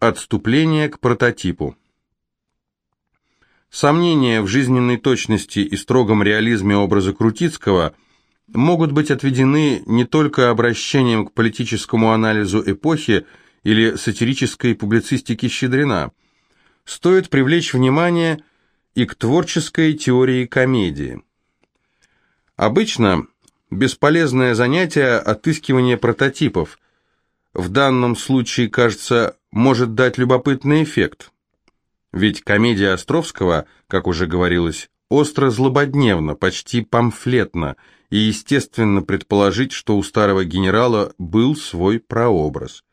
Отступление к прототипу. Сомнения в жизненной точности и строгом реализме образа Крутицкого могут быть отведены не только обращением к политическому анализу эпохи или сатирической публицистике Щедрина. Стоит привлечь внимание и к творческой теории комедии. Обычно бесполезное занятие отыскивание прототипов. В данном случае, кажется, может дать любопытный эффект. Ведь комедия Островского, как уже говорилось, остро злободневна, почти памфлетна, и естественно предположить, что у старого генерала был свой прообраз.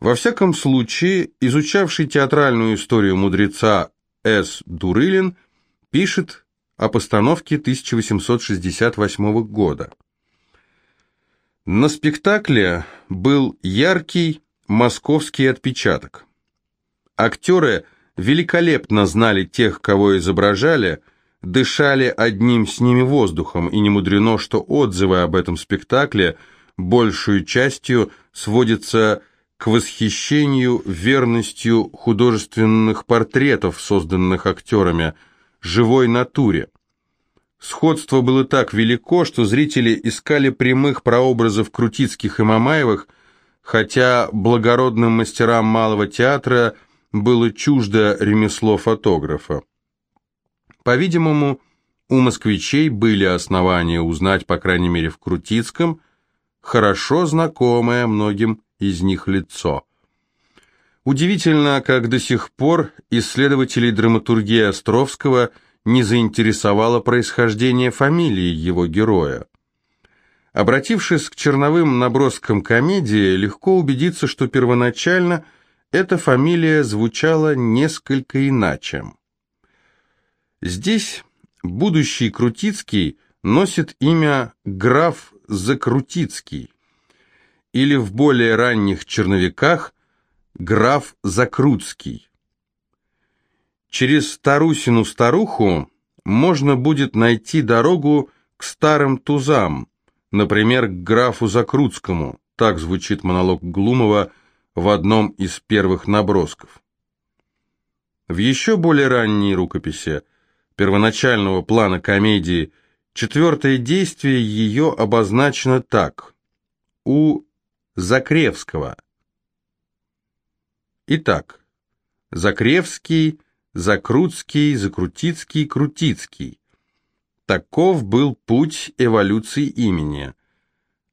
Во всяком случае, изучавший театральную историю мудреца С. Дурылин пишет о постановке 1868 года. На спектакле был яркий, московский отпечаток. Актеры великолепно знали тех, кого изображали, дышали одним с ними воздухом, и не мудрено, что отзывы об этом спектакле большую частью сводятся к восхищению верностью художественных портретов, созданных актерами, живой натуре. Сходство было так велико, что зрители искали прямых прообразов Крутицких и Мамаевых – хотя благородным мастерам малого театра было чуждо ремесло фотографа. По-видимому, у москвичей были основания узнать, по крайней мере в Крутицком, хорошо знакомое многим из них лицо. Удивительно, как до сих пор исследователей драматургии Островского не заинтересовало происхождение фамилии его героя. Обратившись к черновым наброскам комедии, легко убедиться, что первоначально эта фамилия звучала несколько иначе. Здесь будущий Крутицкий носит имя граф Закрутицкий, или в более ранних черновиках граф Закрутский. Через Тарусину-старуху можно будет найти дорогу к старым тузам, Например, к графу Закрутскому, так звучит монолог Глумова в одном из первых набросков. В еще более ранней рукописи первоначального плана комедии четвертое действие ее обозначено так. У Закревского. Итак, Закревский, Закрутский, Закрутицкий, Крутицкий. Таков был путь эволюции имени,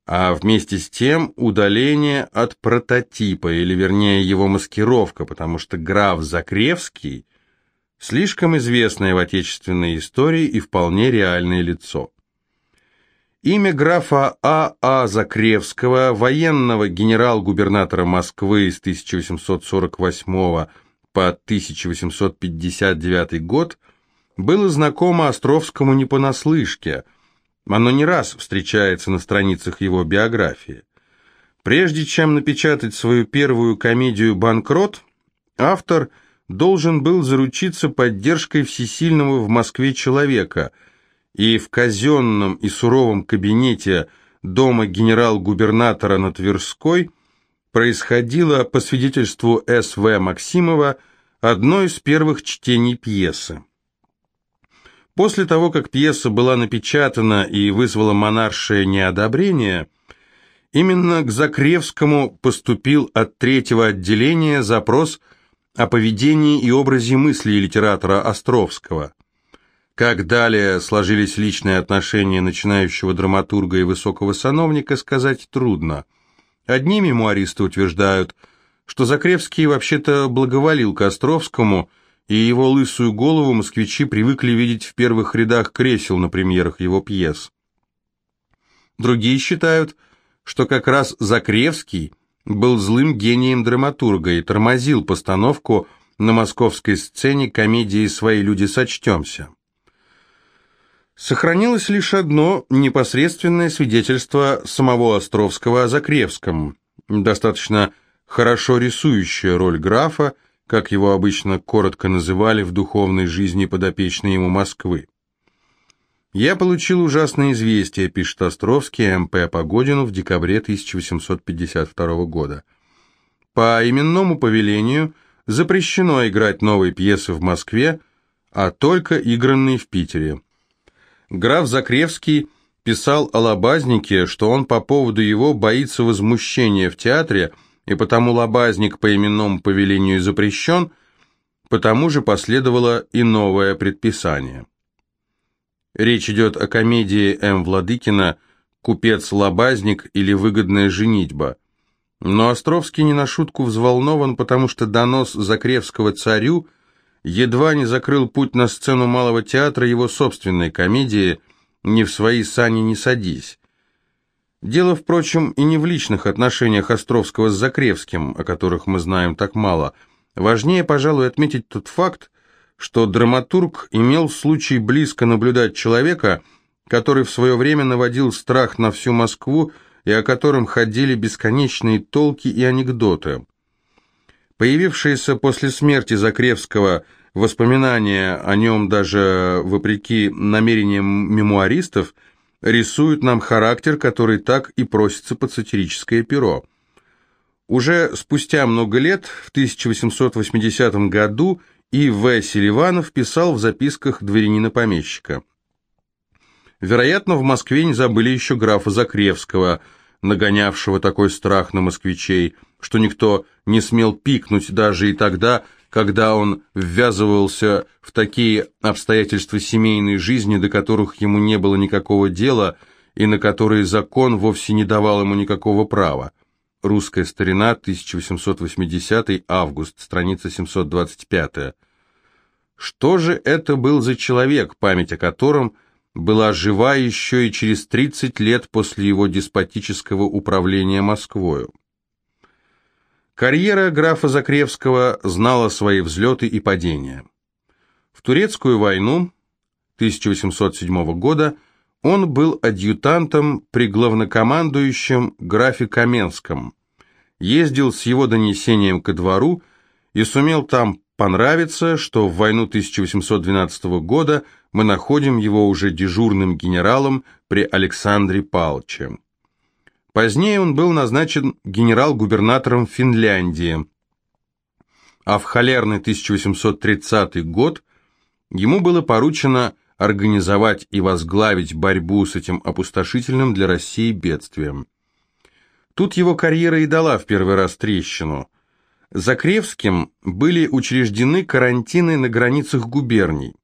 а вместе с тем удаление от прототипа, или вернее его маскировка, потому что граф Закревский – слишком известное в отечественной истории и вполне реальное лицо. Имя графа А. А. Закревского, военного генерал-губернатора Москвы с 1848 по 1859 год – было знакомо Островскому не понаслышке. Оно не раз встречается на страницах его биографии. Прежде чем напечатать свою первую комедию «Банкрот», автор должен был заручиться поддержкой всесильного в Москве человека, и в казенном и суровом кабинете дома генерал-губернатора на Тверской происходило, по свидетельству С.В. Максимова, одно из первых чтений пьесы. После того, как пьеса была напечатана и вызвала монаршее неодобрение, именно к Закревскому поступил от третьего отделения запрос о поведении и образе мысли литератора Островского. Как далее сложились личные отношения начинающего драматурга и высокого сановника, сказать трудно. Одни мемуаристы утверждают, что Закревский вообще-то благоволил к Островскому – и его лысую голову москвичи привыкли видеть в первых рядах кресел на премьерах его пьес. Другие считают, что как раз Закревский был злым гением драматурга и тормозил постановку на московской сцене комедии «Свои люди сочтемся». Сохранилось лишь одно непосредственное свидетельство самого Островского о Закревском, достаточно хорошо рисующее роль графа, как его обычно коротко называли в духовной жизни подопечной ему Москвы. «Я получил ужасное известие», — пишет Островский М.П. Погодину в декабре 1852 года. По именному повелению запрещено играть новые пьесы в Москве, а только игранные в Питере. Граф Закревский писал о Лобазнике, что он по поводу его боится возмущения в театре, и потому Лобазник по именному повелению запрещен, потому же последовало и новое предписание. Речь идет о комедии М. Владыкина «Купец-лобазник» или «Выгодная женитьба». Но Островский не на шутку взволнован, потому что донос Закревского царю едва не закрыл путь на сцену Малого театра его собственной комедии «Не в свои сани не садись». Дело, впрочем, и не в личных отношениях Островского с Закревским, о которых мы знаем так мало. Важнее, пожалуй, отметить тот факт, что драматург имел случай близко наблюдать человека, который в свое время наводил страх на всю Москву и о котором ходили бесконечные толки и анекдоты. Появившиеся после смерти Закревского воспоминания о нем даже вопреки намерениям мемуаристов рисуют нам характер, который так и просится под сатирическое перо. Уже спустя много лет, в 1880 году, И. В. Селиванов писал в записках дворянина-помещика. Вероятно, в Москве не забыли еще графа Закревского – нагонявшего такой страх на москвичей, что никто не смел пикнуть даже и тогда, когда он ввязывался в такие обстоятельства семейной жизни, до которых ему не было никакого дела и на которые закон вовсе не давал ему никакого права. Русская старина, 1880 август, страница 725. Что же это был за человек, память о котором – была жива еще и через 30 лет после его деспотического управления Москвою. Карьера графа Закревского знала свои взлеты и падения. В Турецкую войну 1807 года он был адъютантом при главнокомандующем графе Каменском, ездил с его донесением ко двору и сумел там понравиться, что в войну 1812 года – мы находим его уже дежурным генералом при Александре Палче. Позднее он был назначен генерал-губернатором Финляндии, а в холерный 1830 год ему было поручено организовать и возглавить борьбу с этим опустошительным для России бедствием. Тут его карьера и дала в первый раз трещину. За Кревским были учреждены карантины на границах губерний.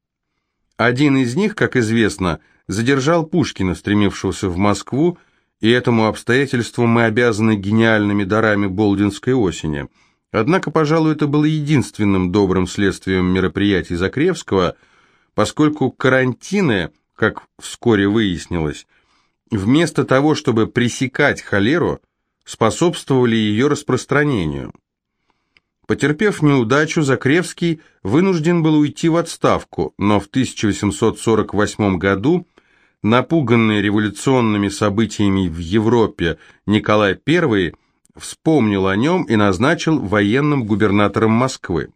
Один из них, как известно, задержал Пушкина, стремившегося в Москву, и этому обстоятельству мы обязаны гениальными дарами Болдинской осени. Однако, пожалуй, это было единственным добрым следствием мероприятий Закревского, поскольку карантины, как вскоре выяснилось, вместо того, чтобы пресекать холеру, способствовали ее распространению. Потерпев неудачу, Закревский вынужден был уйти в отставку, но в 1848 году, напуганный революционными событиями в Европе, Николай I вспомнил о нем и назначил военным губернатором Москвы.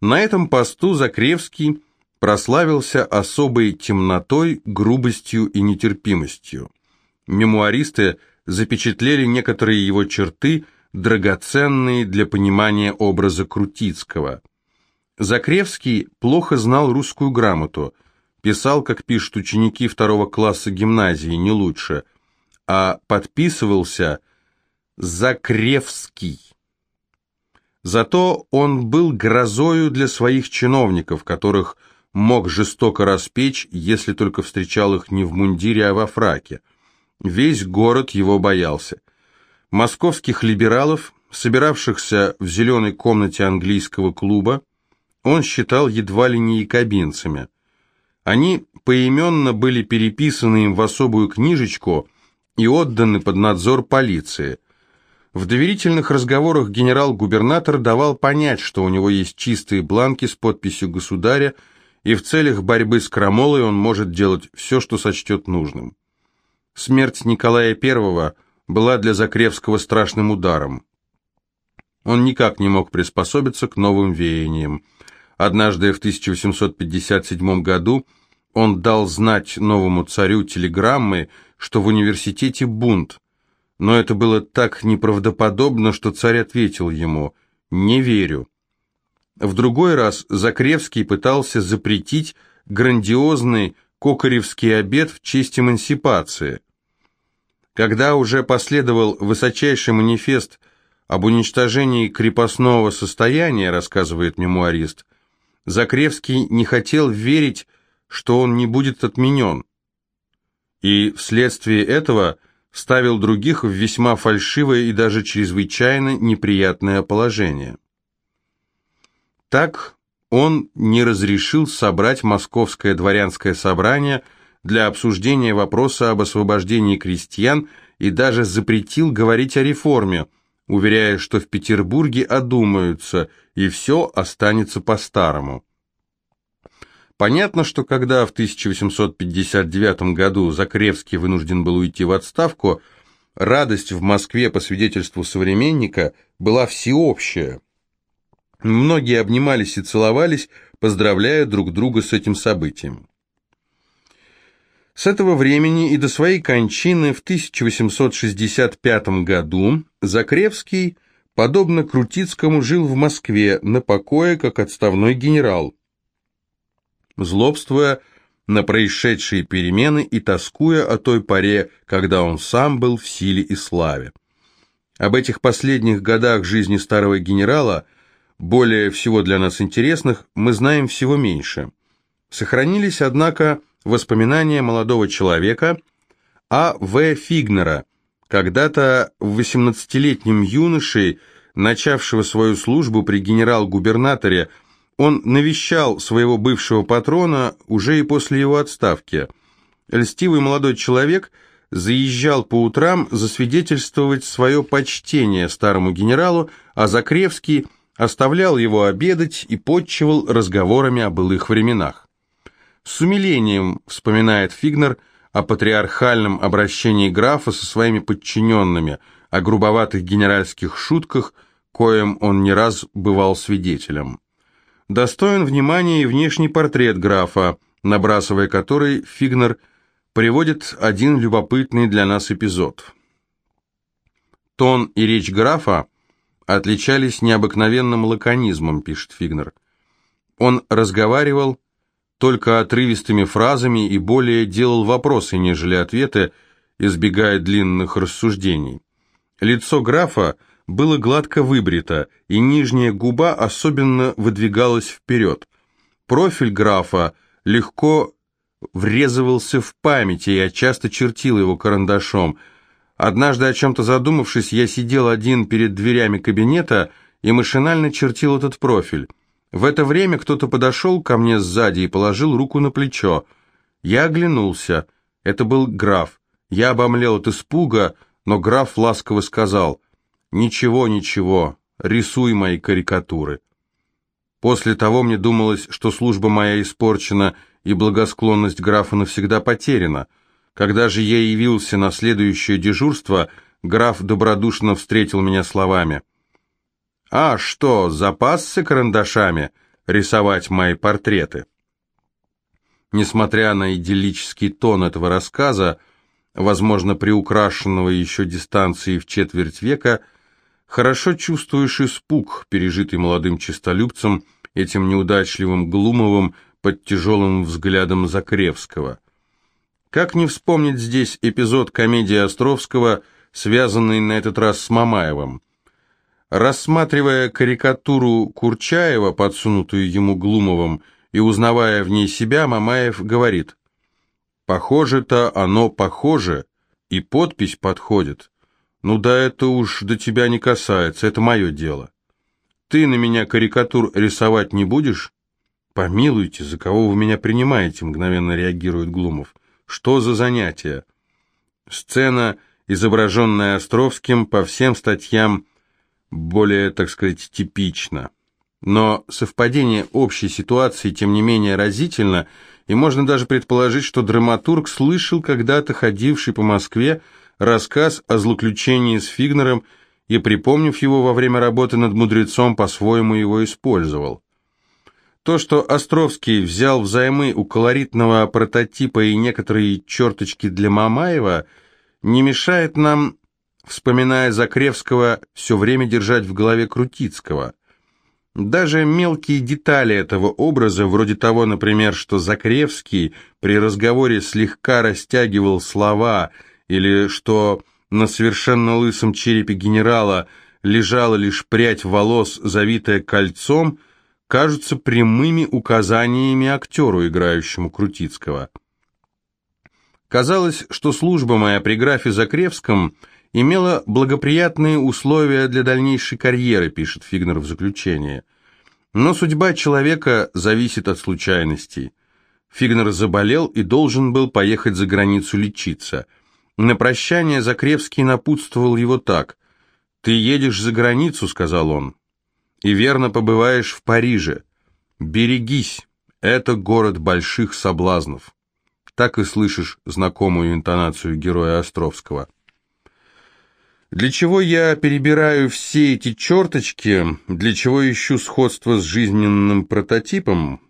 На этом посту Закревский прославился особой темнотой, грубостью и нетерпимостью. Мемуаристы запечатлели некоторые его черты – драгоценные для понимания образа Крутицкого. Закревский плохо знал русскую грамоту, писал, как пишут ученики второго класса гимназии, не лучше, а подписывался Закревский. Зато он был грозою для своих чиновников, которых мог жестоко распечь, если только встречал их не в мундире, а во фраке. Весь город его боялся московских либералов, собиравшихся в зеленой комнате английского клуба, он считал едва ли не якобинцами. Они поименно были переписаны им в особую книжечку и отданы под надзор полиции. В доверительных разговорах генерал-губернатор давал понять, что у него есть чистые бланки с подписью государя, и в целях борьбы с крамолой он может делать все, что сочтет нужным. Смерть Николая I – была для Закревского страшным ударом. Он никак не мог приспособиться к новым веяниям. Однажды в 1857 году он дал знать новому царю телеграммой, что в университете бунт, но это было так неправдоподобно, что царь ответил ему «Не верю». В другой раз Закревский пытался запретить грандиозный кокоревский обед в честь эмансипации. Когда уже последовал высочайший манифест об уничтожении крепостного состояния, рассказывает мемуарист, Закревский не хотел верить, что он не будет отменен. И вследствие этого ставил других в весьма фальшивое и даже чрезвычайно неприятное положение. Так он не разрешил собрать Московское дворянское собрание для обсуждения вопроса об освобождении крестьян и даже запретил говорить о реформе, уверяя, что в Петербурге одумаются и все останется по-старому. Понятно, что когда в 1859 году Закревский вынужден был уйти в отставку, радость в Москве, по свидетельству современника, была всеобщая – Многие обнимались и целовались, поздравляя друг друга с этим событием. С этого времени и до своей кончины в 1865 году Закревский, подобно Крутицкому, жил в Москве на покое как отставной генерал, злобствуя на происшедшие перемены и тоскуя о той поре, когда он сам был в силе и славе. Об этих последних годах жизни старого генерала – более всего для нас интересных, мы знаем всего меньше. Сохранились, однако, воспоминания молодого человека А. В. Фигнера, когда-то 18-летним юношей, начавшего свою службу при генерал-губернаторе, он навещал своего бывшего патрона уже и после его отставки. Льстивый молодой человек заезжал по утрам засвидетельствовать свое почтение старому генералу, а Закревский – оставлял его обедать и подчивал разговорами о былых временах. С умилением вспоминает Фигнер о патриархальном обращении графа со своими подчиненными, о грубоватых генеральских шутках, коим он не раз бывал свидетелем. Достоин внимания и внешний портрет графа, набрасывая который Фигнер приводит один любопытный для нас эпизод. Тон и речь графа отличались необыкновенным лаконизмом, пишет Фигнер. Он разговаривал только отрывистыми фразами и более делал вопросы, нежели ответы, избегая длинных рассуждений. Лицо графа было гладко выбрито, и нижняя губа особенно выдвигалась вперед. Профиль графа легко врезывался в память, и я часто чертил его карандашом – Однажды, о чем-то задумавшись, я сидел один перед дверями кабинета и машинально чертил этот профиль. В это время кто-то подошел ко мне сзади и положил руку на плечо. Я оглянулся. Это был граф. Я обомлел от испуга, но граф ласково сказал, «Ничего, ничего, рисуй мои карикатуры». После того мне думалось, что служба моя испорчена и благосклонность графа навсегда потеряна – когда же я явился на следующее дежурство, граф добродушно встретил меня словами. «А что, запасся карандашами рисовать мои портреты?» Несмотря на идиллический тон этого рассказа, возможно, приукрашенного еще дистанцией в четверть века, хорошо чувствуешь испуг, пережитый молодым честолюбцем, этим неудачливым Глумовым под тяжелым взглядом Закревского. Как не вспомнить здесь эпизод комедии Островского, связанный на этот раз с Мамаевым? Рассматривая карикатуру Курчаева, подсунутую ему Глумовым, и узнавая в ней себя, Мамаев говорит, «Похоже-то оно похоже, и подпись подходит. Ну да это уж до тебя не касается, это мое дело. Ты на меня карикатур рисовать не будешь?» «Помилуйте, за кого вы меня принимаете?» мгновенно реагирует Глумов. Что за занятие? Сцена, изображенная Островским, по всем статьям более, так сказать, типична. Но совпадение общей ситуации, тем не менее, разительно, и можно даже предположить, что драматург слышал когда-то ходивший по Москве рассказ о злоключении с Фигнером и, припомнив его во время работы над «Мудрецом», по-своему его использовал. То, что Островский взял взаймы у колоритного прототипа и некоторые черточки для Мамаева, не мешает нам вспоминая Закревского, все время держать в голове Крутицкого. Даже мелкие детали этого образа, вроде того, например, что Закревский при разговоре слегка растягивал слова, или что на совершенно лысом черепе генерала лежала лишь прядь волос, завитая кольцом, кажутся прямыми указаниями актеру, играющему Крутицкого. Казалось, что служба моя при графе Закревском имела благоприятные условия для дальнейшей карьеры, пишет Фигнер в заключении. Но судьба человека зависит от случайностей. Фигнер заболел и должен был поехать за границу лечиться. На прощание Закревский напутствовал его так. «Ты едешь за границу», — сказал он, — «и верно побываешь в Париже. Берегись, это город больших соблазнов» так и слышишь знакомую интонацию героя Островского. Для чего я перебираю все эти черточки, для чего ищу сходство с жизненным прототипом?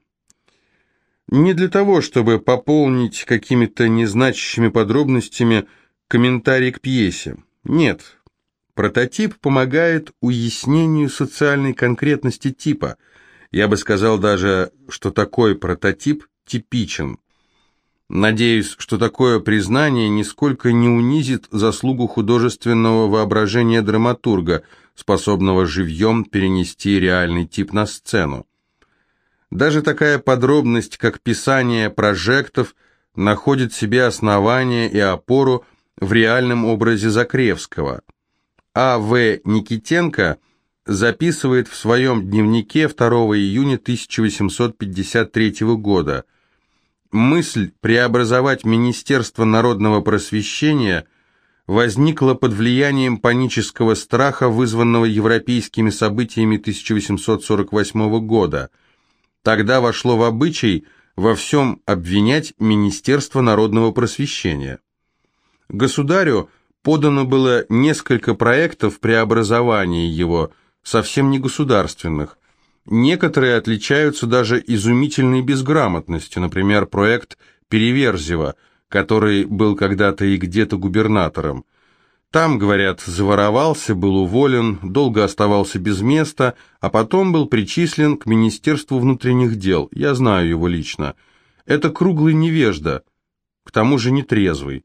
Не для того, чтобы пополнить какими-то незначащими подробностями комментарий к пьесе. Нет. Прототип помогает уяснению социальной конкретности типа. Я бы сказал даже, что такой прототип типичен. Надеюсь, что такое признание нисколько не унизит заслугу художественного воображения драматурга, способного живьем перенести реальный тип на сцену. Даже такая подробность, как писание прожектов, находит себе основание и опору в реальном образе Закревского. А. В. Никитенко записывает в своем дневнике 2 июня 1853 года – Мысль преобразовать Министерство народного просвещения возникла под влиянием панического страха, вызванного европейскими событиями 1848 года. Тогда вошло в обычай во всем обвинять Министерство народного просвещения. Государю подано было несколько проектов преобразования его, совсем не государственных, Некоторые отличаются даже изумительной безграмотностью, например, проект Переверзева, который был когда-то и где-то губернатором. Там, говорят, заворовался, был уволен, долго оставался без места, а потом был причислен к Министерству внутренних дел. Я знаю его лично. Это круглый невежда, к тому же нетрезвый.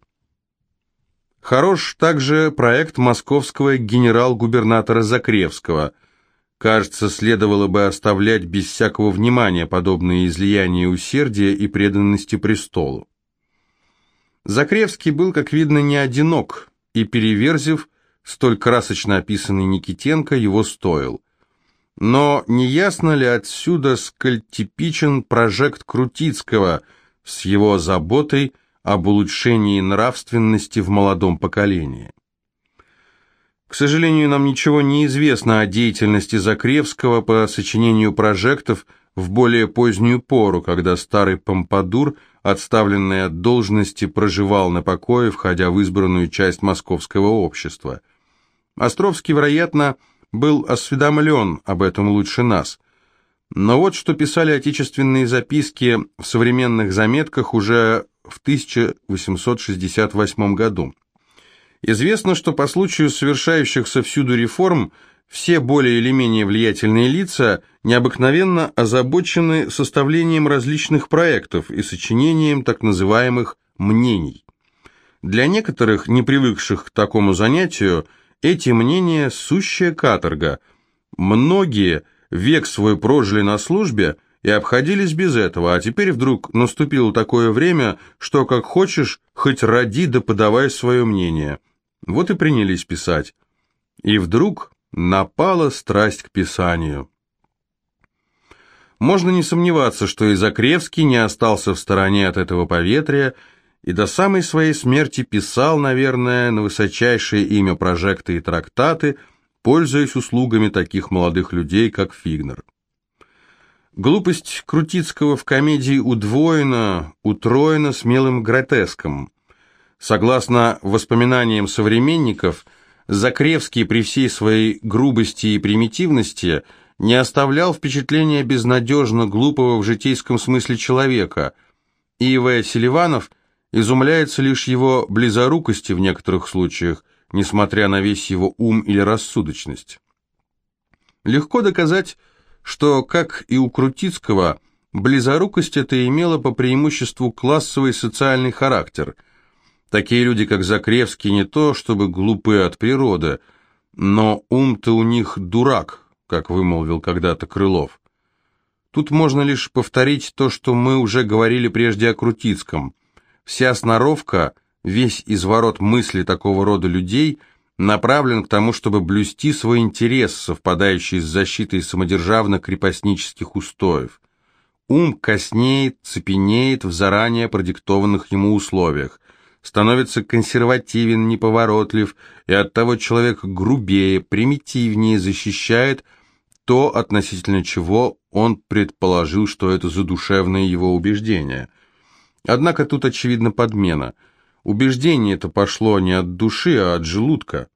Хорош также проект московского генерал-губернатора Закревского – Кажется, следовало бы оставлять без всякого внимания подобные излияния усердия и преданности престолу. Закревский был, как видно, не одинок, и Переверзев, столь красочно описанный Никитенко, его стоил. Но неясно ли отсюда, сколь типичен прожект Крутицкого с его заботой об улучшении нравственности в молодом поколении? К сожалению, нам ничего не известно о деятельности Закревского по сочинению прожектов в более позднюю пору, когда старый помпадур, отставленный от должности, проживал на покое, входя в избранную часть московского общества. Островский, вероятно, был осведомлен об этом лучше нас. Но вот что писали отечественные записки в современных заметках уже в 1868 году. Известно, что по случаю совершающихся всюду реформ все более или менее влиятельные лица необыкновенно озабочены составлением различных проектов и сочинением так называемых «мнений». Для некоторых, не привыкших к такому занятию, эти мнения – сущая каторга. Многие век свой прожили на службе и обходились без этого, а теперь вдруг наступило такое время, что как хочешь, хоть роди да подавай свое мнение. Вот и принялись писать. И вдруг напала страсть к писанию. Можно не сомневаться, что и Закревский не остался в стороне от этого поветрия и до самой своей смерти писал, наверное, на высочайшее имя прожекты и трактаты, пользуясь услугами таких молодых людей, как Фигнер. Глупость Крутицкого в комедии удвоена, утроена смелым гротеском. Согласно воспоминаниям современников, Закревский при всей своей грубости и примитивности не оставлял впечатления безнадежно глупого в житейском смысле человека. И В. Селиванов изумляется лишь его близорукости в некоторых случаях, несмотря на весь его ум или рассудочность. Легко доказать, что, как и у Крутицкого, близорукость это имела по преимуществу классовый социальный характер. Такие люди, как Закревский, не то чтобы глупы от природы, но ум-то у них дурак, как вымолвил когда-то Крылов. Тут можно лишь повторить то, что мы уже говорили прежде о Крутицком. Вся сноровка, весь изворот мысли такого рода людей направлен к тому, чтобы блюсти свой интерес, совпадающий с защитой самодержавно-крепостнических устоев. Ум коснеет, цепенеет в заранее продиктованных ему условиях, становится консервативен, неповоротлив, и оттого человек грубее, примитивнее защищает то, относительно чего он предположил, что это задушевное его убеждение. Однако тут очевидно подмена. Убеждение это пошло не от души, а от желудка.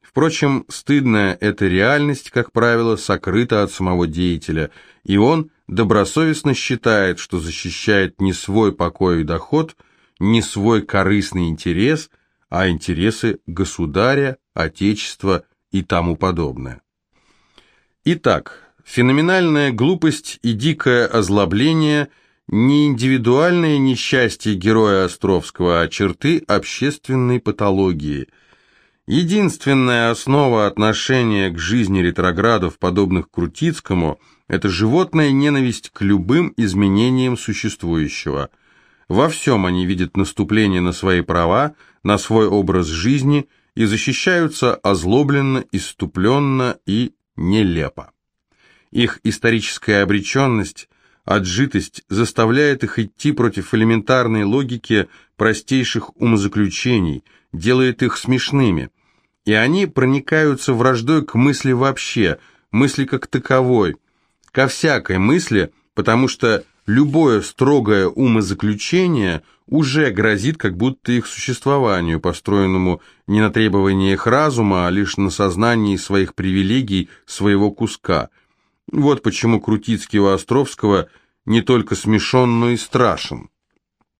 Впрочем, стыдная эта реальность, как правило, сокрыта от самого деятеля, и он добросовестно считает, что защищает не свой покой и доход, не свой корыстный интерес, а интересы государя, отечества и тому подобное. Итак, феноменальная глупость и дикое озлобление – не индивидуальное несчастье героя Островского, а черты общественной патологии. Единственная основа отношения к жизни ретроградов, подобных Крутицкому, это животная ненависть к любым изменениям существующего. Во всем они видят наступление на свои права, на свой образ жизни и защищаются озлобленно, иступленно и нелепо. Их историческая обреченность, отжитость заставляет их идти против элементарной логики простейших умозаключений, делает их смешными, и они проникаются враждой к мысли вообще, мысли как таковой, ко всякой мысли, потому что любое строгое умозаключение уже грозит как будто их существованию, построенному не на требованиях разума, а лишь на сознании своих привилегий, своего куска. Вот почему Крутицкий у Островского не только смешон, но и страшен.